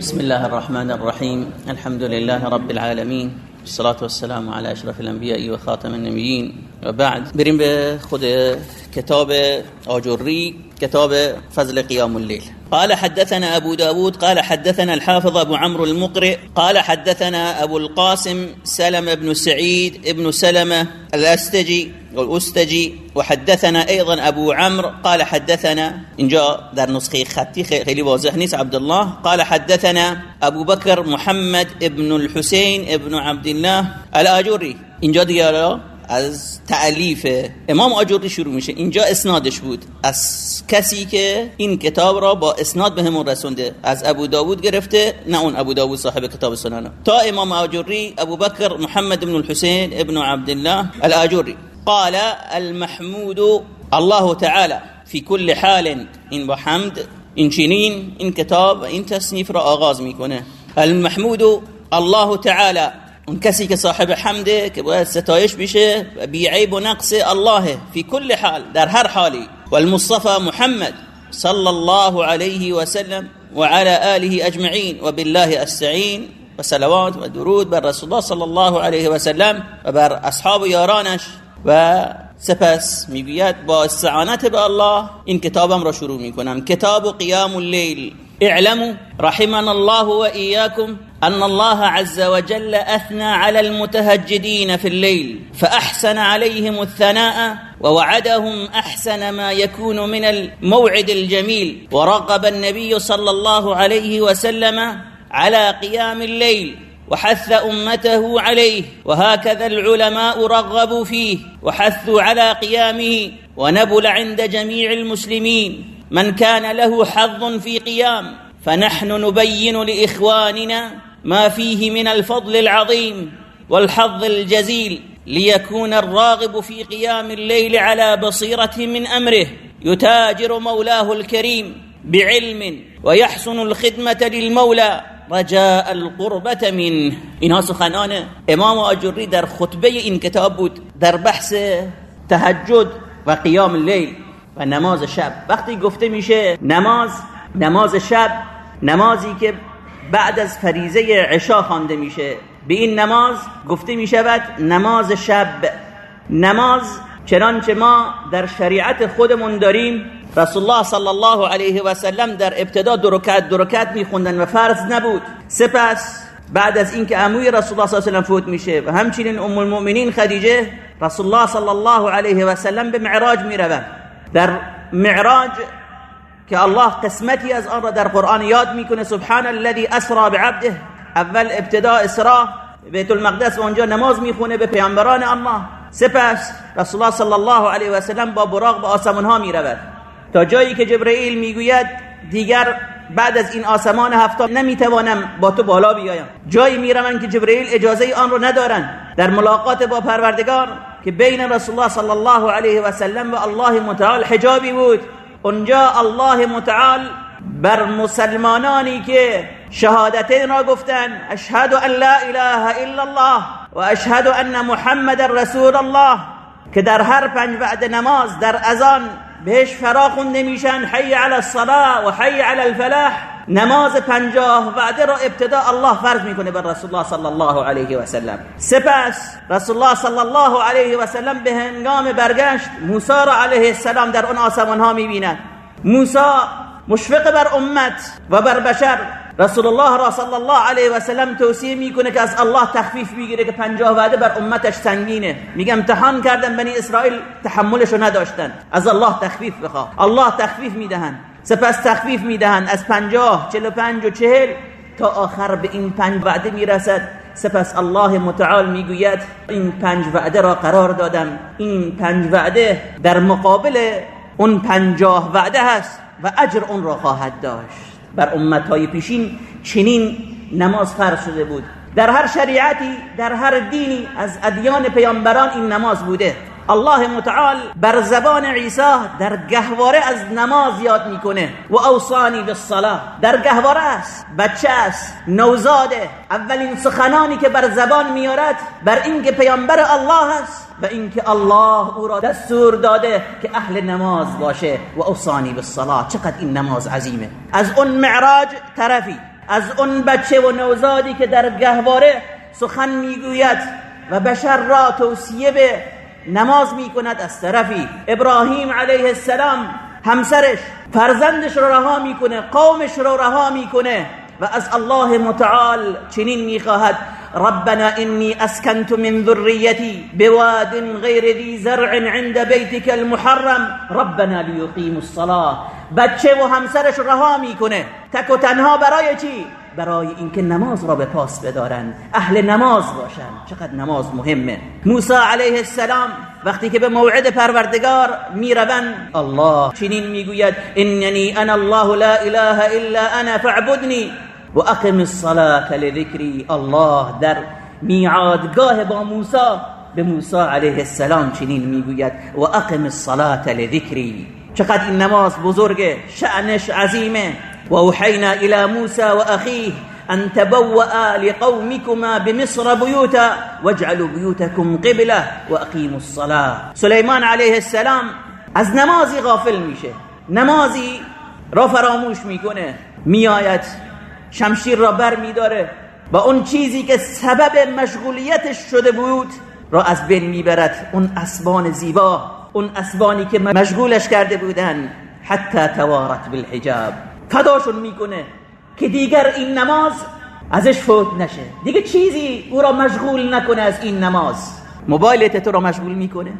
بسم الله الرحمن الرحيم الحمد لله رب العالمين الصلاة والسلام على أشرف الأنبياء وخاتم النبيين وبعد بریم به خود كتاب آجری كتاب فضل قيام الليل قال حدثنا أبو داود قال حدثنا الحافظ أبو عمرو المقرئ قال حدثنا أبو القاسم سلم بن سعيد ابن سلمة الأستجي والأستجي وحدثنا أيضا أبو عمرو قال حدثنا إن جاء در نسخه خطي خيلي واضح نيس عبد الله قال حدثنا أبو بكر محمد ابن الحسين ابن عبد الله الآجري إن جاء از تعلیف امام آجوری شروع میشه. اینجا اسنادش بود. از کسی که این کتاب را با اسناد به همون رسونده. از ابو داود گرفته نه اون ابو داود صاحب کتاب سنن تا امام آجوری ابو بکر محمد بن الحسین ابن عبدالله الاجوری قال المحمود الله تعالى في كل حال این با حمد چنین این کتاب این تصنیف را آغاز می‌کنه. المحمود الله تعالى اون کسی که صاحب حمده که باید ستایش بشه بی عیب و نقص الله فی کل حال در هر حالی. والمصطفى محمد صلى الله عليه وسلم وعلى آله أجمعين وبالله استعين وسلوات ودرود بر رسول الله صلى الله عليه وسلم و بر اصحاب یارانش. و سپس می‌گوید با استعانت به الله این کتابم را شروع می‌کنم. کتاب قیام اللیل. اعلموا رحمنا الله وإياكم أن الله عز وجل أثنى على المتهجدين في الليل فأحسن عليهم الثناء ووعدهم أحسن ما يكون من الموعد الجميل ورغب النبي صلى الله عليه وسلم على قيام الليل وحث أمته عليه وهكذا العلماء رغبوا فيه وحثوا على قيامه ونبل عند جميع المسلمين. من كان له حظ في قيام فنحن نبين لإخواننا ما فيه من الفضل العظيم والحظ الجزيل ليكون الراغب في قيام الليل على بصيرة من أمره يتاجر مولاه الكريم بعلم ويحسن الخدمة للمولى. رجاء القربة منه. اینها سخنان إمام آجری در خطبة این کتاب بود در بحث تهجد و قیام اللیل و نماز شب. وقتی گفته میشه نماز نماز شب نمازی که بعد از فریزه عشا خوانده میشه. به این نماز گفته می‌شود نماز شب. نماز چنانچه ما در شریعت خودمون داریم. رسول الله صلی الله علیه و سلم در ابتدا دو رکعت دو رکعت میخوندن و فرض نبود. سپس بعد از اینکه عموی رسول الله صلی الله علیه و فوت میشه و همچنین ام المؤمنین خدیجه رسول الله صلی الله علیه و سلم به معراج می‌روند. در معراج که الله قسمتی از آن را در قرآن یاد می‌کنه سبحان الذي اسرا بعبده. اول ابتدا اسرا بیت المقدس و اونجا نماز می‌خونه به پیامبران الله سپس رسول الله صلی الله علیه و سلم با براق به آسمان ها می‌رود. تا جایی که جبرئیل می‌گوید دیگر بعد از این آسمان هفتا نمی‌توانم با تو بالا بیایم. جایی می‌روند که جبرئیل اجازه آن رو ندارن در ملاقات با پروردگار که بین رسول الله صلی الله علیه و سلم و الله متعال حجابی بود. اونجا الله متعال بر مسلمانانی که شهادتین را گفتن اشهد ان لا اله الا الله و اشهد ان محمد رسول الله که در هر پنج وعده نماز در اذان بهش فرا خونده میشن حی علی الصلاة و حی علی الفلاح. نماز پنجاه وعده را ابتدا الله فرض می‌کنه بر رسول الله صلی الله علیه و سلم. سپس رسول الله صلی الله علیه و سلم به هنگام برگشت موسی را علیه السلام در اون آسمان ها می‌بیند. موسی مشفق بر امت و بر بشر. رسول الله را صلی الله علیه و سلم توصیه می‌کنه که از الله تخفیف بگیره که پنجاه وعده بر امتش سنگینه. میگه امتحان کردن بنی اسرائیل تحملشو نداشتن. از الله تخفیف بخواه. الله تخفیف می‌دهن سپس تخفیف می‌دهند. از پنجاه چل و پنج و چهل تا آخر به این پنج وعده می‌رسد. سپس الله متعال می‌گوید این پنج وعده را قرار دادم. این پنج وعده در مقابل اون پنجاه وعده هست و اجر اون را خواهد داشت. بر امتهای پیشین چنین نماز فرض شده بود. در هر شریعتی در هر دینی از ادیان پیامبران این نماز بوده. الله متعال بر زبان عیسی در گهواره از نماز یاد می‌کنه. و اوصانی بالصلاه در گهواره است. بچه است. نوزاده. اولین سخنانی که بر زبان میارد بر اینکه پیامبر الله است و اینکه الله او را دستور داده که اهل نماز باشه. و اوصانی بالصلاه چقدر این نماز عظیمه. از اون معراج طرفی. از اون بچه و نوزادی که در گهواره سخن می‌گوید و بشر را توصیه به نماز می‌کند از طرفی. ابراهیم علیه السلام همسرش فرزندش رو رها می‌کنه قومش رو رها می‌کنه و از الله متعال چنین می‌خواهد. ربنا إني أسكنت من ذريتي بواد غير ذي زرع عند بيتك المحرم. ربنا ليقيموا الصلاة. بچه و همسرش رها می‌کنه. تک و تنها برای چی؟ برای اینکه نماز را به پاس بدارن. اهل نماز باشن. چقدر نماز مهمه. موسی علیه السلام وقتی که به موعد پروردگار می‌روند الله چنین می‌گوید اننی انا الله لا اله الا انا فاعبدنی و اقم الصلاة لذکری. الله در میعادگاه با موسی به موسی علیه السلام چنین می‌گوید و اقم الصلاة لذکری. چقدر این نماز بزرگه. شأنش عظیمه. و اوحینا الى موسی و اخیه ان تبوأ لقومكما بمصر بيوتا واجعلوا بيوتكم قبله واقيموا الصلاه سلیمان علیه السلام از نمازی غافل میشه. نمازی را فراموش می‌کنه میآید شمشیر را بر میداره و اون چیزی که سبب مشغولیتش شده بود را از بین می‌برد. اون اسبان زیبا اون اسبانی که مشغولش کرده بودن. حتی توارت بالحجاب. فداشون می‌کنه که دیگر این نماز ازش فوت نشه. دیگه چیزی او را مشغول نکنه از این نماز. موبایلت تو را مشغول می‌کنه.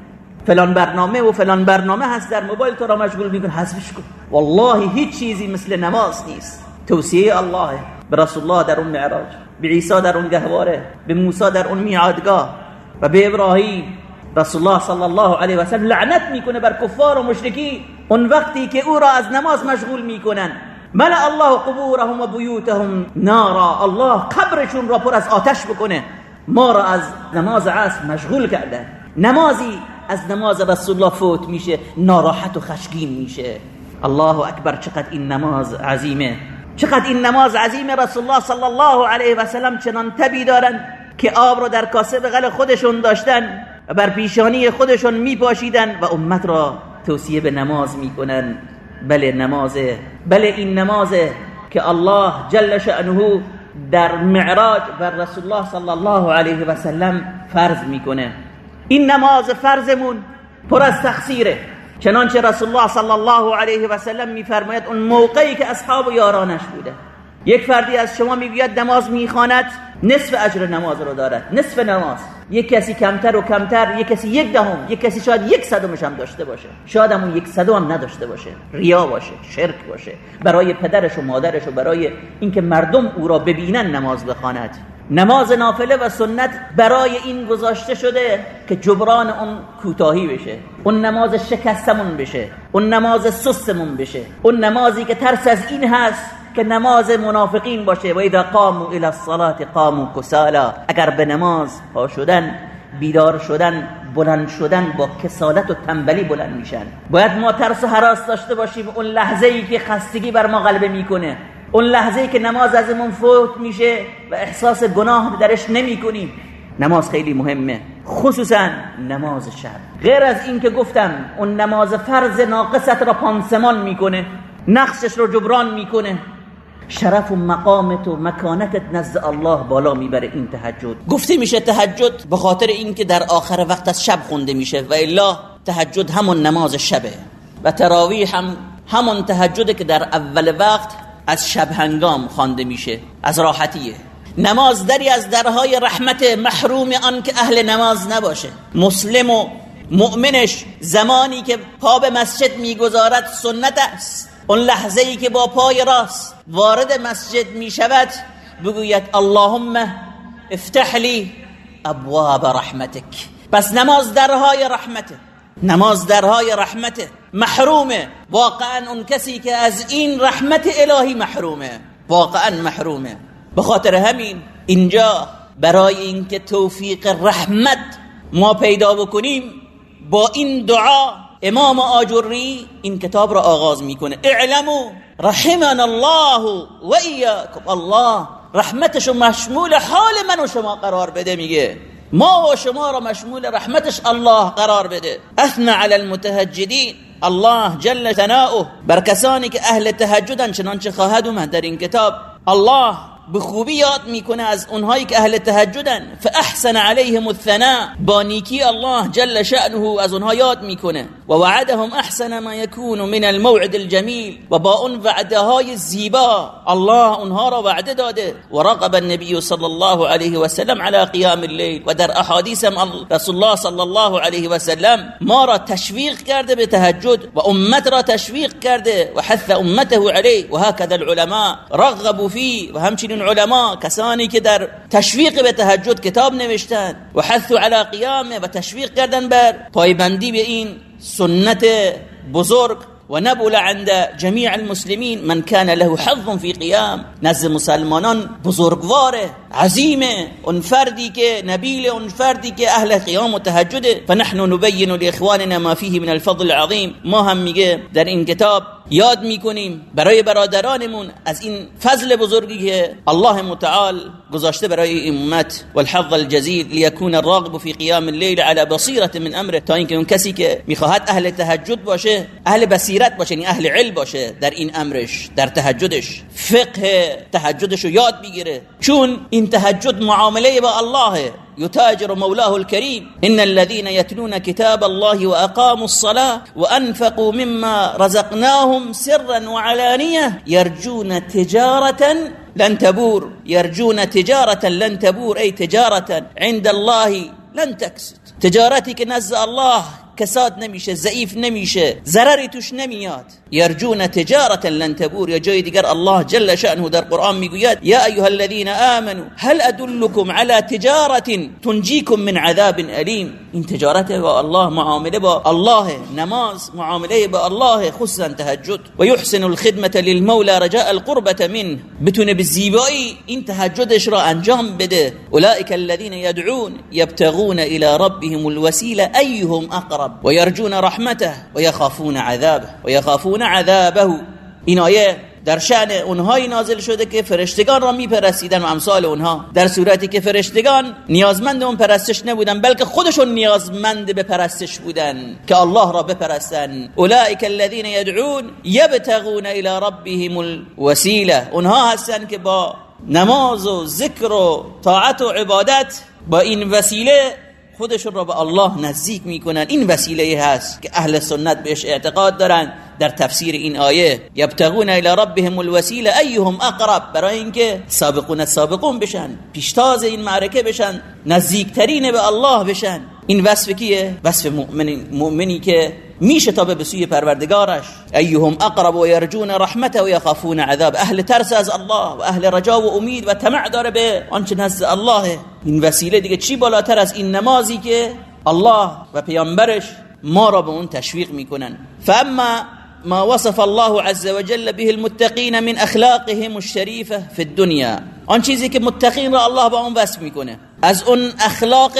فلان برنامه و فلان برنامه هست در موبایل تو را مشغول می‌کنه. حذفش کن. والله هیچ چیزی مثل نماز نیست. توصیه الله به رسول الله در اون معراج به عیسی در اون گهواره به موسی در اون میعادگاه و به ابراهیم. رسول الله صلی الله علیه و سلم لعنت می‌کنه بر کفار و مشرکی اون وقتی که او را از نماز مشغول می‌کنن. ملأ الله قبورهم و بیوتهم نارا. الله قبرشون را پر از آتش بکنه. ما را از نماز عصر مشغول کرده. نمازی از نماز رسول الله فوت میشه. ناراحت و خشگین میشه. الله اکبر چقدر این نماز عظیمه. چقدر این نماز عظیم رسول الله صلی الله علیه و سلم چنان تبی دارن که آب رو در کاسه بغل خودشون داشتن و بر پیشانی خودشون میپاشیدن و امت را توصیه به نماز می‌کنن. بله نمازه. بله این نمازه که الله جل شأنه در معراج بر رسول الله صلی الله علیه و سلم فرض می‌کنه. این نماز فرضمون پر از تقصیره. چنانچه رسول الله صلی الله علیه و سلم میفرماید اون موقعی که اصحاب و یارانش بوده. یک فردی از شما می‌گوید نماز می‌خواند نصف اجر نماز رو دارد. نصف نماز. یک کسی کمتر و کمتر یک کسی یک دهم یک کسی شاید یک صدمش هم داشته باشه. شاید هم یک صدم هم نداشته باشه. ریا باشه شرک باشه. برای پدرش و مادرش و برای اینکه مردم او را ببینن نماز بخواند. نماز نافله و سنت برای این گذاشته شده که جبران اون کوتاهی بشه. اون نماز شکستمون بشه. اون نماز سستمون بشه. اون نمازی که ترس از این هست که نماز منافقین باشه. و اذا قاموا الى الصلاه قاموا كسالا اگر به نماز پا شدن بیدار شدن بلند شدن با کسالت و تنبلی بلند میشن. باید ما ترس و حراس داشته باشیم. اون لحظه ای که خستگی بر ما غلبه می‌کنه. اون لحظه ای که نماز ازمون فوت میشه و احساس گناه درش نمی کنیم نماز خیلی مهمه. خصوصا نماز شب. غیر از این که گفتم اون نماز فرض ناقصت را پانسمان می‌کنه. نقصش رو جبران می‌کنه. شرف و مقامت و مکانتت نزد الله بالا می‌بره این تهجد. گفته میشه تهجد به خاطر اینکه در آخر وقت از شب خونده میشه و الا تهجد همون نماز شبه و تراویح هم همون تهجد که در اول وقت از شب هنگام خوانده میشه از راحتیه. نماز دری از درهای رحمت محروم آن که اهل نماز نباشه. مسلم و مؤمنش زمانی که پا به مسجد می‌گذارد سنت است. اون لحظه ای که با پای راست وارد مسجد می شود بگوید اللهم افتح لی ابواب رحمتک. پس نماز درهای رحمته. نماز درهای رحمته. محرومه. واقعا اون کسی که از این رحمت الهی محرومه. واقعا محرومه. به خاطر همین اینجا برای اینکه توفیق رحمت ما پیدا بکنیم با این دعا امام آجری این کتاب را آغاز می‌کنه. اعلمو رحمنا الله و ایاکم. الله رحمتش مشمول حال من و شما قرار بده میگه. ما و شما را مشمول رحمتش الله قرار بده. اثنى على المتهجدین. الله جل ثناؤه. بر کسانی که اهل تهجدن چنانچه خواهد اومد در این کتاب. الله به خوبی یاد میکنه از اونهایی که أهل تهجدن. فأحسن علیهم الثناء. با نیکی الله جل شأنه از اونها یاد میکنه. و وعدهم أحسن ما يكون من الموعد الجمیل و با اون وعده های زیبا الله اونها را وعده داده. و رقب النبی صلی الله علیه و سلم على قیام الليل و در احادیث رسول الله صلی الله علیه و سلم ما را تشویق کرده به تهجد. و امت را تشویق کرده. و حث امته علیه. و هكذا العلماء. رغبوا فی و همچنین علما کسانی که در تشویق به تهجد کتاب نوشتن و حث علی قیامه و تشویق کردن بر پایبندی به این سنت بزرگ ونبل عند جميع المسلمين من كان له حظ في قيام نزد مسلمانان بزرگواره عظیمه اون فردی که نبیل اون فردی که اهل قیام و تهجده فنحن نبین لاخواننا ما فيه من الفضل العظیم. ما هم میگه در این کتاب یاد می‌کنیم برای برادرانمون از این فضل بزرگی که الله متعال گذاشته برای امت والحظ الجزيل ليكون الراغب في قيام الليل على بصيره من امره تا اینکه اون کسی که می‌خواهد اهل تهجد باشه اهل بصیرت باشه یعنی اهل علم باشه در این امرش در تهجدش فقه تهجدش رو یاد بگیره چون این تهجد معامله با الله يتاجر مولاه الكريم. إن الذين يتلون كتاب الله وأقاموا الصلاة وأنفقوا مما رزقناهم سرا وعلانية يرجون تجارة لن تبور. يرجون تجارة لن تبور. أي تجارة عند الله لن تكسد. تجارتك نزل الله کساد نمیشه ضعیف نمیشه ضرری توش نمیاد. یرجون تجارتا لن تبور. یا جای دیگر الله جل شأنه در قرآن میگوید یا ایها الذين آمنوا هل ادلكم على تجارة تنجيكم من عذاب الیم؟ این تجارت با الله معامله با الله نماز معامله با الله خصوصا تهجد. و يحسن الخدمة للمولى رجاء القربة منه. بتونه به زیبایی این تهجدش را انجام بده. اولئک الذين يدعون يبتغون إلى ربهم الوسيله ايهم اقرب ويرجون رحمته ويخافون عذابه ويخافون عذابه. این آیه در شأن اونهایی نازل شده که فرشتگان را میپرستیدن و امثال اونها. در صورتی که فرشتگان نیازمند اون پرستش نبودن بلکه خودشون نیازمند به پرستش بودن. که الله را بپرستن. اولئک الذين يدعون يبتغون الى ربهم الوسیله. اونها هستن که با نماز و ذکر و طاعت و عبادت با این وسیله خودشون را به الله نزدیک می‌کنن. این وسیله هست که اهل سنت بهش اعتقاد دارن در تفسیر این آیه. یبتغون الى ربهم الوسیله ایهم اقرب. برای اینکه سابقون سابقون بشن پیشتاز این معرکه بشن نزدیکترین به الله بشن. این وصف کیه؟ وصف مؤمنی, مؤمنی که میشه تا به سوی پروردگارش. ایهم اقرب و یرجون رحمته و یخافون عذاب. اهل ترس از الله و اهل رجا و امید و طمع داره به آنچه نزد الله. این وسیله دیگه چی بالاتر از این نمازی که الله و پیامبرش ما را به اون تشویق می‌کنن. فاما ما وصف الله عز وجل به المتقين من اخلاقهم الشريفه في الدنيا آن چیزی که متقین را الله با اون وصف می‌کنه. از اون اخلاق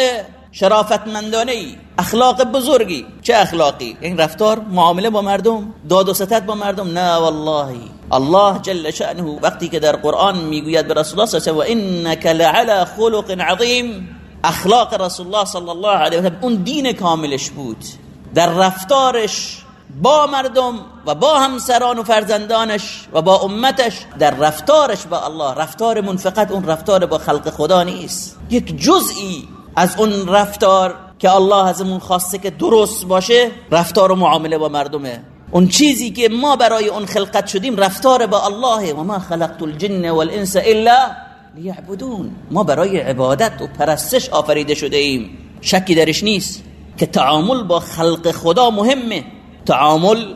شرافتمندانه ای اخلاق بزرگی. چه اخلاقی؟ این رفتار معامله با مردم داد و ستت با مردم. نه والله. الله جل شأنه وقتی که در قرآن می‌گوید به رسول الله صلی الله علیه و انک لعلى خلق عظیم. اخلاق رسول الله صلی الله علیه و اون دین کاملش بود. در رفتارش با مردم و با همسران و فرزندانش و با امتش در رفتارش با الله. رفتار فقط اون رفتار با خلق خدا نیست. یک جزئی از اون رفتار که الله ازمون خواسته که درست باشه رفتار و معامله با مردمه. اون چیزی که ما برای اون خلقت شدیم رفتار با الله. و ما خلقت الجن والانس الا لیعبدون. ما برای عبادت و پرستش آفریده شده ایم شکی درش نیست که تعامل با خلق خدا مهمه. تعامل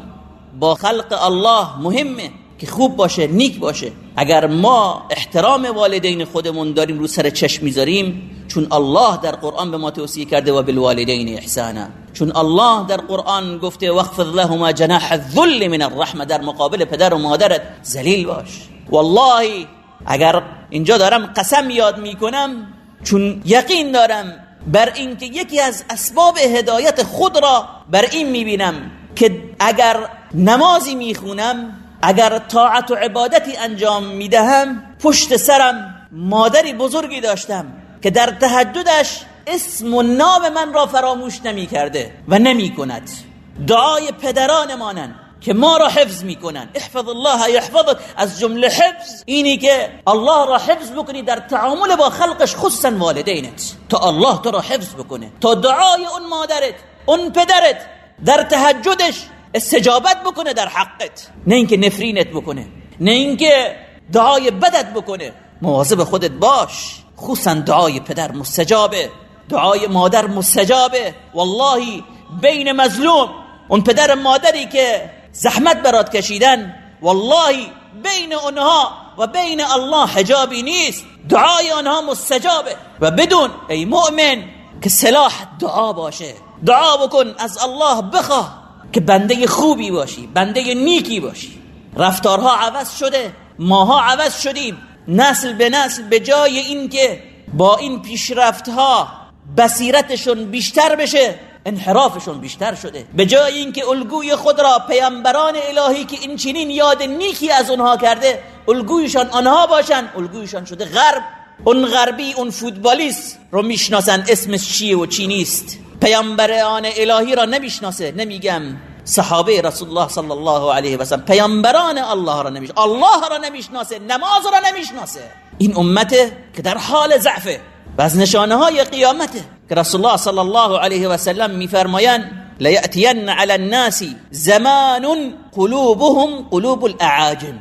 با خلق الله مهمه. که خوب باشه نیک باشه. اگر ما احترام والدین خودمون داریم رو سر چشم می‌ذاریم چون الله در قرآن به ما توصیه کرده و بالوالدین احسانا. چون الله در قرآن گفته وخفض لهما جناح الذل من الرحمه در مقابل پدر و مادرت ذلیل باش. والله اگر اینجا دارم قسم یاد می‌کنم چون یقین دارم بر اینکه یکی از اسباب هدایت خود را بر این می‌بینم که اگر نمازی می‌خونم اگر طاعت و عبادتی انجام می‌دهم پشت سرم مادری بزرگی داشتم که در تهجدش اسم و نام من را فراموش نمی کرده و نمی کند دعای پدران مانن که ما را حفظ می‌کنن احفظ الله یحفظك از جمله حفظ اینی که الله را حفظ بکنی در تعامل با خلقش خصوصا والدینت. تا الله تو را حفظ بکنه. تا دعای اون مادرت اون پدرت در تهجدش استجابت بکنه در حقت. نه اینکه نفرینت بکنه نه اینکه دعای بدت بکنه. مواظب خودت باش. خصوصا دعای پدر مستجابه. دعای مادر مستجابه. والله بین مظلوم. اون پدر مادری که زحمت برات کشیدن والله بین اونها و بین الله حجابی نیست. دعای آنها مستجابه. و بدون ای مؤمن که سلاح دعا باشه. دعا بکن از الله بخواه. که بنده خوبی باشی بنده نیکی باشی. رفتارها عوض شده ماها عوض شدیم. نسل به نسل به جای اینکه با این پیشرفتها بصیرتشون بیشتر بشه انحرافشون بیشتر شده. به جای اینکه الگوی خود را پیامبران الهی که این چنین یاد نیکی از اونها کرده الگویشان آنها باشن. الگویشان شده غرب. اون غربی اون فوتبالیست رو می‌شناسن اسمش چیه و چی نیست. پیامبران الهی را نمی‌شناسه نمیگم. صحابه رسول الله صلی الله علیه و سلم پیامبران الله را نمی‌شناسه. الله را نمی‌شناسه نماز را نمی‌شناسه. این امته که در حال ضعفه و از نشانه های قیامته که رسول الله صلی الله علیه و سلم میفرمایند لیأتین علی الناس زمان قلوبهم قلوب الاعاجم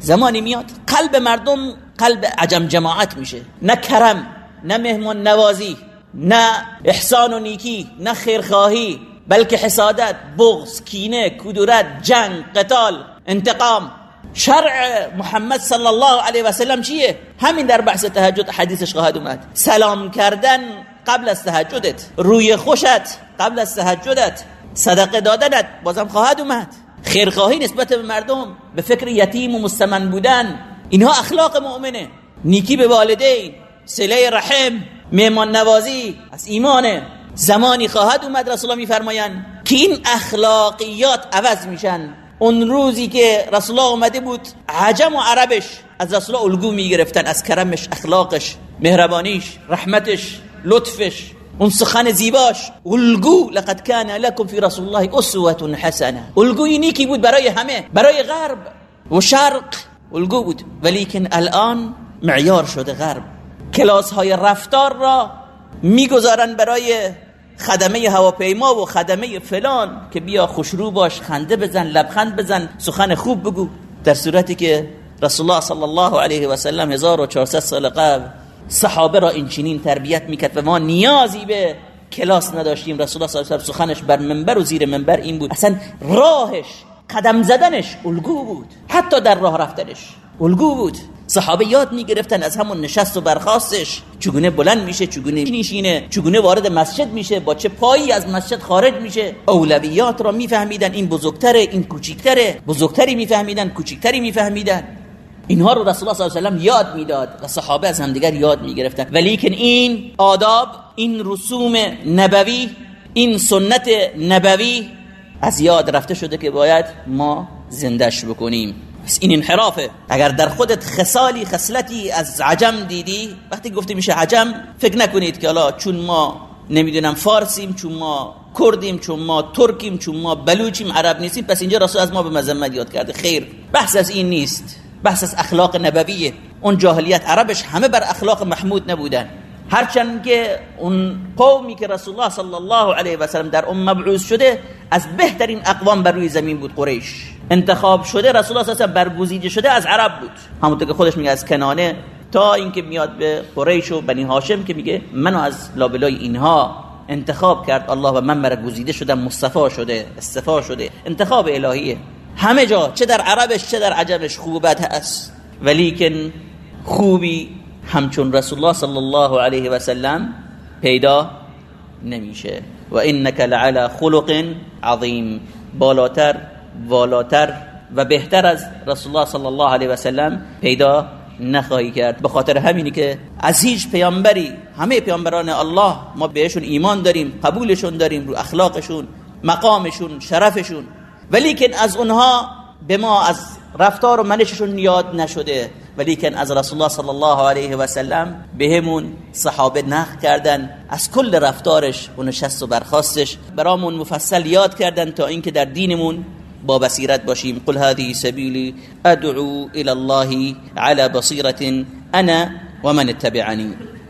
زمانی میاد قلب مردم قلب عجم جماعت میشه. نه کرم نه مهمان نوازی. نه احسان و نیکی نه خیرخواهی بلکه حسادت بغض کینه کدورت جنگ قتال انتقام. شرع محمد صلی الله علیه و سلم چیه؟ همین در بحث تهجد حدیثش خواهد اومد. سلام کردن قبل از تهجدت روی خوشت قبل از تهجدت صدقه دادنت بازم خواهد اومد. خیرخواهی نسبت به مردم به فکر یتیم و مستمن بودن اینها اخلاق مؤمنه. نیکی به والدین سله رحم مهمان نوازی از ایمانه زمانی خواهد اومد رسول الله میفرمایند که این اخلاقیات عوض میشن. اون روزی که رسول الله اومده بود عجم و عربش از رسول الله الگو می‌گرفتن از کرمش اخلاقش مهربانیش رحمتش لطفش اون سخن زیباش. الگو لقد كان لكم في رسول الله اسوه حسنه الگوی نیکی بود برای همه برای غرب و شرق. الگو بود. ولیکن الان معیار شده غرب. کلاس های رفتار را می‌گذارن برای خدمه هواپیما و خدمه فلان که بیا خوشرو باش خنده بزن لبخند بزن سخن خوب بگو. در صورتی که رسول الله صلی الله علیه و سلم 1400 سال قبل صحابه را این چنین تربیت می‌کرد و ما نیازی به کلاس نداشتیم. رسول الله صلی الله علیه و سخنش بر منبر و زیر منبر این بود. اصلا راهش قدم زدنش الگو بود. حتی در راه رفتنش. الگو بود. صحابه یاد می‌گرفتن از همون نشست و برخاستش. چگونه بلند میشه چگونه میشینه چگونه وارد مسجد میشه با چه پایی از مسجد خارج میشه. اولویات را میفهمیدن این بزرگتره این کوچیکتره. بزرگتری میفهمیدن کوچیکتری میفهمیدن. اینها رو رسول الله صلی الله علیه و یاد می‌داد و صحابه از همدیگر یاد می‌گرفتن. ولیکن این آداب این رسوم نبوی این سنت نبوی از یاد رفته شده که باید ما زندش بکنیم. پس این انحرافه. اگر در خودت خصالی خصلتی از عجم دیدی وقتی گفته میشه عجم فکر نکنید که حالا چون ما نمی‌دونم فارسیم چون ما کردیم چون ما ترکیم چون ما بلوچیم عرب نیستیم پس اینجا رسول از ما به مذمت یاد کرده. خیر بحث از این نیست. بحث از اخلاق نبویه. اون جاهلیت عربش همه بر اخلاق محمود نبودن. هرچند که اون قومی که رسول الله صلی الله علیه و سلم در اون مبعوث شده از بهترین اقوام بر روی زمین بود قریش. انتخاب شده رسول الله صلی برگزیده شده از عرب بود. همونطور که خودش میگه از کنانه تا اینکه میاد به قریش و بنی هاشم که میگه منو از لابلای اینها انتخاب کرد. الله و من برگزیده شدم مصطفی شده استفا شده. انتخاب الهیه. همه جا چه در عربش چه در عجمش خوبت هست. ولیکن خوبی همچون رسول الله صلی الله علیه و سلم پیدا نمیشه. و انک لعلى خلق عظیم. بالاتر والاتر و بهتر از رسول الله صلی الله علیه و سلم پیدا نخواهی کرد. به خاطر همینی که از هیچ پیامبری همه پیامبران الله ما بهشون ایمان داریم قبولشون داریم رو اخلاقشون مقامشون شرفشون. ولیکن از اونها به ما از رفتار و منششون یاد نشده. ولیکن از رسول الله صلی الله علیه و سلم بهمون صحابه نقل کردن. از کل رفتارش و نشست و برخواستش برامون مفصل یاد کردن تا اینکه در دینمون با بصیرت باشیم قل هذه سبیلی أدعو إلى الله على بصیرت أنا ومن اتبعنی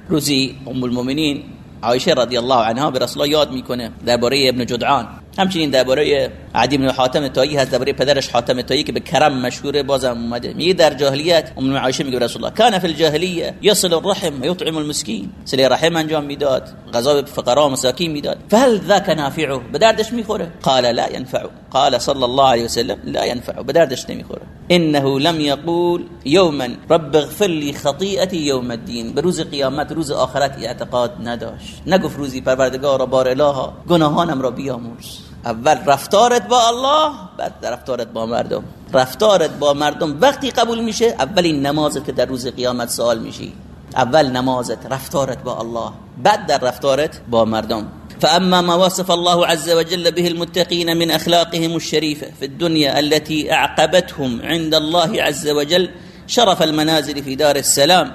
روزی أم المؤمنین عایشه رضی الله عنها به رسول یاد میکنه درباره ابن جدعان. همچنین درباره عدی بن حاتم تایی هست. درباره پدرش حاتم تایی که به کرم مشهور بازم اومده. میگه در جاهلیت ام عایشه میگه رسول الله کان فی الجاهلیه یصل الرحم و یطعم المسکین. سلی رحم انجام میداد. غذا به فقرا و مساکین می‌داد. فهل ذاك نافعه؟ به دردش می‌خوره. قال لا ينفع قال صلى الله عليه وسلم لا ينفع به دردش نمی‌خوره. انه لم يقول يوما رب اغفر لي خطيئتي يوم الدين به روز قیامت روز آخرت اعتقاد نداشت. نگفت روزی پروردگار بار الها گناهانم را بیامرز اول رفتارت با الله بعد رفتارت با مردم. رفتارت با مردم وقتی قبول میشه اولین نمازت که در روز قیامت سوال میشی. اول نمازت رفتارت با الله. بعد در رفتارت با مردم. فأما ما وصف الله عز وجل به المتقين من أخلاقهم الشريفة في الدنيا التي أعقبتهم عند الله عز وجل شرف المنازل في دار السلام.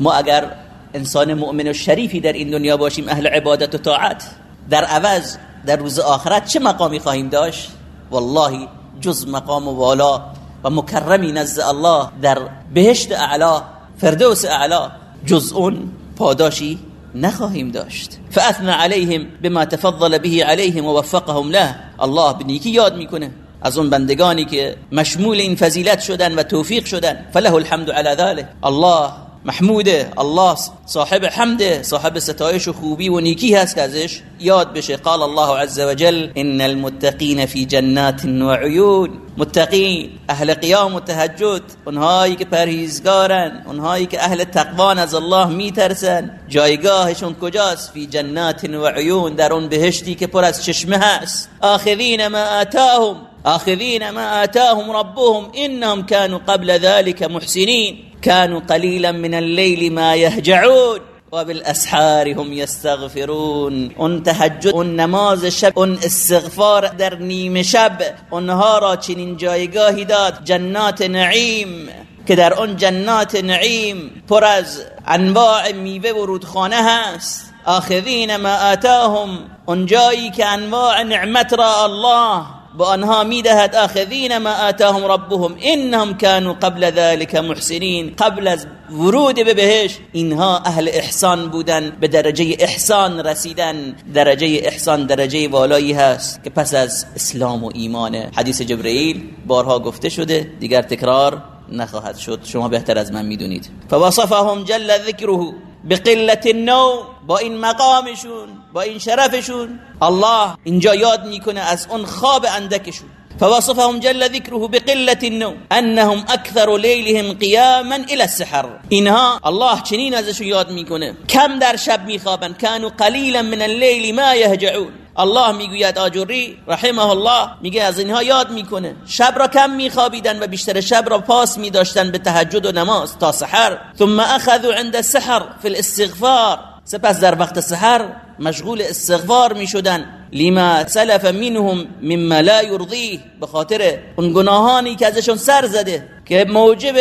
ما اگر انسان مؤمن و در این دنیا باشیم اهل عبادت و طاعت در عوض در روز آخرت چه مقامی خواهیم داشت؟ والله جز مقام والا و مکرمی الله در بهشت اعلا فردوس اعلا جز اون پاداشی نخواهیم داشت. فاثنى عليهم بما تفضل به عليهم ووفقهم له. الله بنیکی یاد می‌کنه. از اون بندگانی که مشمول این فضیلت شدن و توفیق شدن. فله الحمد على ذلك الله محموده الله صاحب حمده صاحب ستایش و خوبی و نیکی هست که ازش یاد بشه. قال الله عز وجل ان المتقین فی جنات و عیون. متقین اهل قیام و تهجد اونهایی که پرهیزگارن اونهایی که اهل تقوان از الله میترسن. جایگاهشون کجاست؟ فی جنات و عیون در اون بهشتی که پر از چشمه هست. آخذین ما آتاهم آخذین ما آتاهم ربهم انهم كانوا قبل ذلك محسنين كانوا قليلا من الليل ما يهجعون. وبالاسحار هم يستغفرون. اون تهجد اون نماز شب اون استغفار در نیم شب. اونها را چنین جایگاهی داد. جنات نعیم. که در اون جنات نعیم پر از انواع میوه و رودخانه هست. آخذین ما آتاهم. اون جایی که انواع نعمت را الله با آنها می‌دهد آخذین ما آتاهم ربهم انهم كانوا قبل ذلك محسنین. قبل از ورود به بهش اینها اهل احسان بودن به درجه احسان رسیدن. درجه احسان درجه والایی هست که پس از اسلام و ایمان. حدیث جبرئیل بارها گفته شده دیگر تکرار نخواهد شد. شما بهتر از من می‌دونید. فوصفهم جل ذکره بقلت النوم. با این مقامشون با این شرفشون الله اینجا یاد می‌کنه از اون خواب اندکشون. فوصفهم جل ذكره بقلة النوم انهم اكثر ليلهم قياما الى السحر. اینها الله چنین ازشون یاد می‌کنه. کم در شب میخوابن كانوا قليلا من الليل ما يهجعون الله می‌گوید آجوری رحمه الله میگه از اینها یاد می‌کنه. شب را کم میخوابیدن و بیشتر شب را پاس میداشتن به تهجد و نماز تا سحر. ثم اخذوا عند السحر في الاستغفار. سپس در وقت سحر مشغول استغفار می‌شدن لما سلف منهم مما لا يرضيه به خاطر اون گناهانی که ازشون سر زده که موجب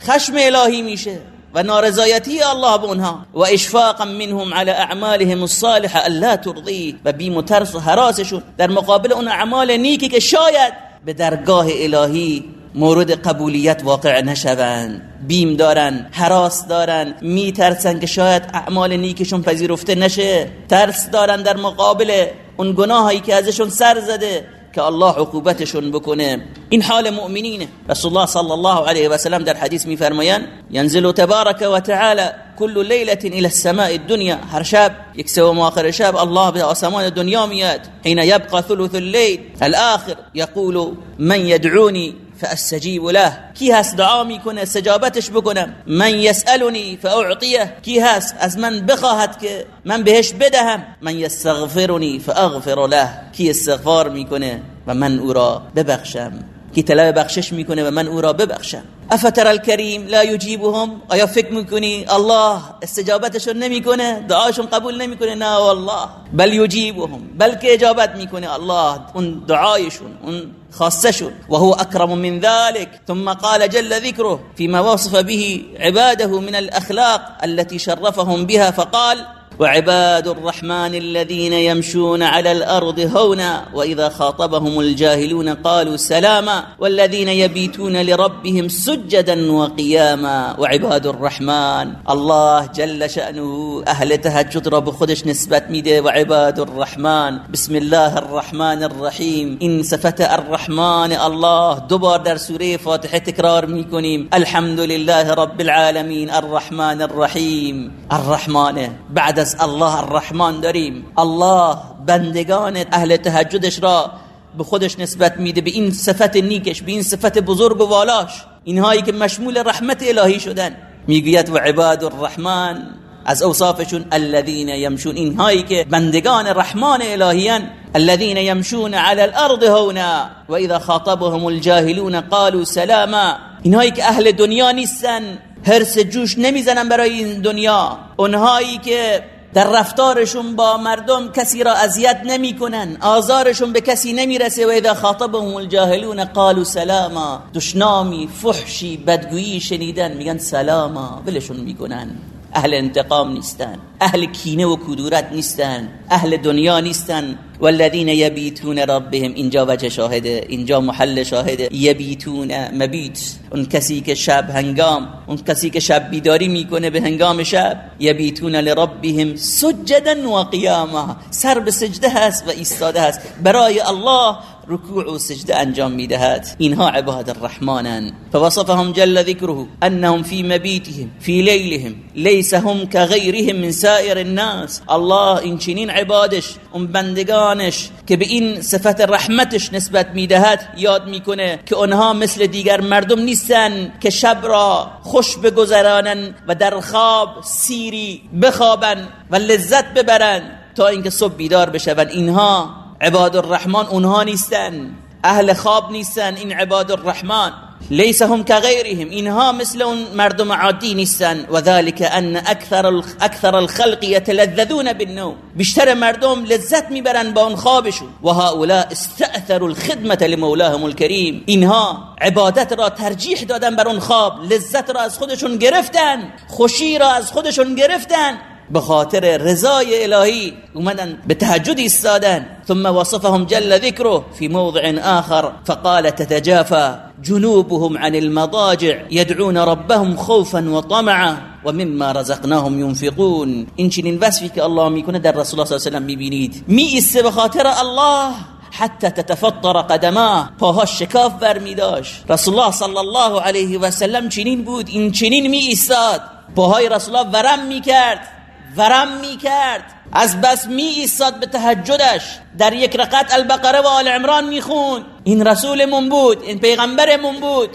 خشم الهی میشه و نارضایتی الله به اونها. و اشفاقا منهم على اعمالهم الصالحه الا ترضی و بیم و ترس و حراسشون در مقابل اون اعمال نیکی که شاید به درگاه الهی مورد قبولیت واقع نشوند. بیم دارن حراس دارن. میترسن که شاید اعمال نیکشون پذیرفته نشه. ترس دارن در مقابل اون گناهایی که ازشون سر زده که الله عقوبتشون بکنه. این حال مؤمنینه. رسول الله صلی الله علیه و سلم در حدیث میفرمایند ينزل تبارك وتعالى كل ليله الى السماء الدنيا هر شب یک سوم آخر شب الله به آسمان دنیا میاد. حين يبقى ثلث الليل الاخر يقول من يدعوني فاستجیب له. کی هست دعا می‌کنه؟ استجابتش بکنم. من یسالنی فاعطیه. کی هست؟ از من بخواهد که من بهش بدهم. من یستغفرنی فاغفر له. کی استغفار می‌کنه و من او را ببخشم. کی طلب بخشش میکنه و من أو را ببخشم. افتر الکریم لا یجیبهم. آیا فکر میکنی الله استجابتشون نمیکنه؟ دعاشون قبول نمیکنه؟ نه والله. بل یجیبهم. بلکه اجابت میکنه الله. اون دعایشون اون خاصشون. وهو أكرم من ذلك ثم قال جل ذكره فيما وصف به عباده من الأخلاق التي شرفهم بها. فقال وعباد الرحمن الذين يمشون على الأرض هونا وإذا خاطبهم الجاهلون قالوا سلاما والذين يبيتون لربهم سجدا وقياما وعباد الرحمن الله جل شأنه أهل تهجد رب خدش نسبت ميدة وعباد الرحمن بسم الله الرحمن الرحيم إن صفت الرحمن الله دبار در سورة فاتحة تكرار میکنیم الحمد لله رب العالمين الرحمن الرحيم الرحمن بعد از الله الرحمن داریم. الله بندگان اهل تهجدش را به خودش نسبت میده به این صفت نیکش به این صفت بزرگ و والاش. اینهایی که مشمول رحمت الهی شدن. می‌گوید و عباد الرحمن از اوصافشون الذين يمشون اینهایی که بندگان رحمان الهیان الذين يمشون على الارض هونا و اذا خاطبهم الجاهلون قالوا سلاما. اینهایی که اهل دنیا نیستن هرس جوش نمی‌زنن برای این دنیا. اونهایی که در رفتارشون با مردم کسی را اذیت نمی‌کنن آزارشون به کسی نمی‌رسه و اذا خاطبهم الجاهلون قالوا سلاما. دشنامی فحشی بدگویی شنیدن میگن سلاما. ولشون می‌کنن اهل انتقام نیستن اهل کینه و کدورت نیستن اهل دنیا نیستن. والذین یبیتون ربهم اینجا وجه شاهده اینجا محل شاهده. یبیتون مبیت اون کسی که شب هنگام اون کسی که شب بیداری می‌کنه به هنگام شب. یبیتون لربهم سجدا و قیاما. سر به سجده هست و ایستاده هست. برای الله ركوع وسجد انجام می‌دهد. اینها عباد الرحمنن فوصفهم جل ذكره انهم في مبيتهم في ليلهم ليس هم كغيرهم من سائر الناس. الله این چنین عبادش اون بندگانش که به این صفت رحمتش نسبت می‌دهد یاد می‌کنه که اونها مثل دیگر مردم نیستن که شب را خوش بگذرانن و در خواب سیری بخوابن و لذت ببرن تا اینکه صبح بیدار بشون اینها عباد الرحمن اونها نیستن. اهل خواب نیستن این عباد الرحمن ليس هم كغيرهم اینها مثل اون مردم عادی نیستن. و ذلك ان اكثر اكثر الخلق يتلذذون بالنوم. بیشتر مردم لذت می‌برن با اون خوابشون. و هؤلاء استأثروا الخدمه لمولاهم الكريم اینها عبادت را ترجیح دادن بر اون خواب. لذت را از خودشون گرفتن. خوشی را از خودشون گرفتن. به خاطر رضای الهی اومدن به تهجد ایستادن. ثم وصفهم جل ذكره في موضع آخر. فقال تتجافى جنوبهم عن المضاجع. يدعون ربهم خوفا وطمعا. ومما رزقناهم ينفقون. این چنین وصفی که الله می‌کنه در رسول الله صلی الله علیه و می‌بینید. می به خاطر الله حتی تتفطر قدما پاها شکاف برمی داشت رسول الله صلی الله علیه و سلم چنین بود. این چنین می ایستاد پاهای رسول الله ورم می کرد ورم می کرد از بس می ایستاد به تهجدش. در یک رقط البقره و آل عمران می خون این رسولمون بود این پیغمبرمون بود.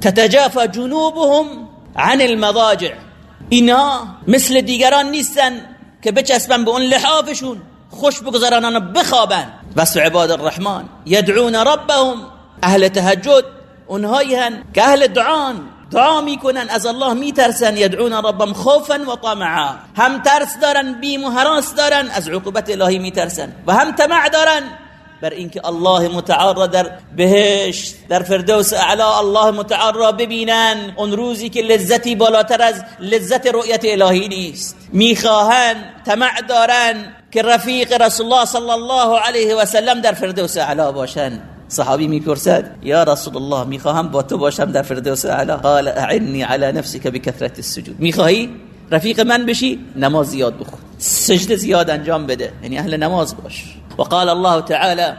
تتجافى جنوبهم عن المضاجع. اینا مثل دیگران نیستن که بچسبن به اون لحافشون. خوش بگذارن بخوابن. بس عباد الرحمن. يدعون ربهم. اهل تهجد. اونهایی هن که اهل دعان. دعا میکنن أز الله میترسن یدعون ربم خوفا و طمعا هم ترس دارن بیم و دارن. أز عقوبت الهی میترسن و هم طمع دارن. بر اینکه الله متعال را در بهشت. در فردوس اعلا الله متعال را ببینن. اون روزی که لذتی بالاتر از لذت رؤیت الهی نیست. میخواهن طمع دارن. که رفیق رسول الله صلی الله علیه و سلم در فردوس اعلا باشن. صحابی میپرسد یا رسول الله میخواهم با تو باشم در فردوس اعلی؟ قال اعني على نفسك بكثرة السجود. میخواهی رفیق من بشی؟ نماز زیاد بخون. سجده زیاد انجام بده. یعنی أهل نماز باش. وقال الله تعالى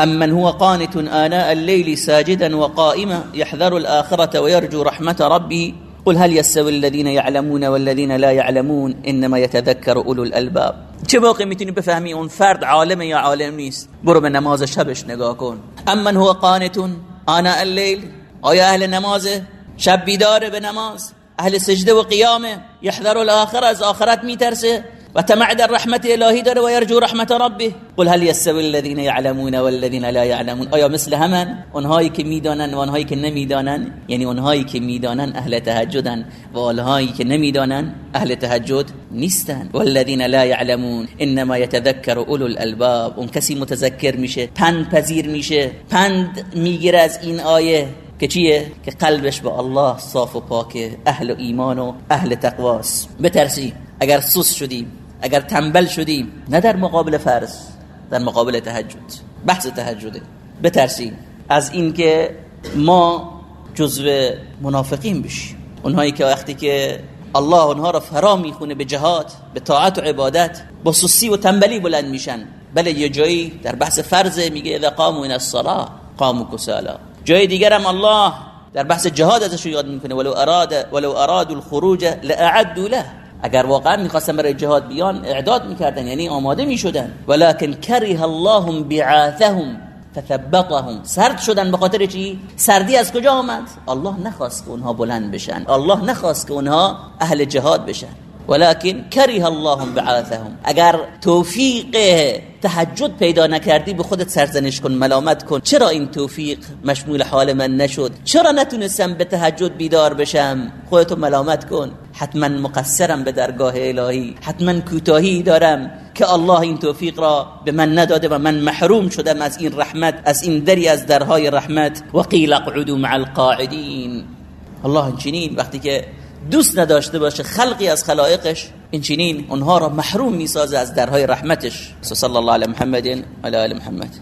أمن هو قانت آناء الليل ساجدا وقائما يحذر الآخرة ويرجو رحمة ربه قل هل يستوي الذين يعلمون والذين لا يعلمون انما يتذكر اولو الالباب چه موقع می‌تونی بفهمی؟ اون فرد عالم یا عالم نیست؟ برو به نماز شبش نگاه کن. اما هو قانتون؟ آنا اللیل؟ آیا اهل نماز؟ شب بیداره به نماز؟ اهل سجده و قیامه؟ یحذر الاخر از آخرت میترسه؟ و در رحمت الهی داره و یرجو رحمت ربه. قل هل يستوي الذين يعلمون والذين لا يعلمون؟ آیا مثل همن اونهایی که می‌دانن و اونهایی که نمی‌دانن یعنی اونهایی که می‌دانن اهل تهجدن و اونهایی که نمی‌دانن اهل تهجد نیستن. والذین لا يعلمون انما يتذكر اولو الالباب اون کسی متذکر میشه پند پذیر میشه پند می‌گیره از این آیه که چیه؟ که قلبش به الله صاف و پاکه اهل ایمان و اهل تقواست. بترسی اگر سوس شدیم اگر تنبل شدیم نه در مقابل فرض در مقابل تهجد بحث تهجده. بترسیم از اینکه ما جزو منافقین بشیم. اونهایی که وقتی که الله اونها را فرا می‌خونه به جهاد به طاعت و عبادت با سوسی و تنبلی بلند میشن. بله یه جایی در بحث فرض میگه اذا قاموا الى الصلاه قاموا کسالا. جای دیگر هم الله در بحث جهاد ازش یاد می‌کنه. ولو اراد ولو ارادوا الخروج لاعدوا له. اگر واقعا می‌خواستن برای جهاد بیان اعداد می‌کردن یعنی آماده می‌شدن. ولكن كره الله بعاثهم فثبطهم. سرد شدن به خاطر چی؟ سردی از کجا آمد؟ الله نخواست که اونها بلند بشن. الله نخواست که اونها اهل جهاد بشن. ولكن كره الله بعاثهم اگر توفیق تهجد پیدا نکردی به خودت سرزنش کن ملامت کن. چرا این توفیق مشمول حال من نشد؟ چرا نتونستم به تهجد بیدار بشم؟ خودتو ملامت کن. حتما مقصرم به درگاه الهی. حتما کوتاهی دارم که الله این توفیق را به من نداده و من محروم شدم از این رحمت از این دری از درهای رحمت. و قیل اقعدوا مع القاعدین. الله اینچنین وقتی که دوست نداشته باشه خلقی از خلائقش این اونها را محروم می‌سازه از درهای رحمتش. صلی الله علی محمد و علی محمد.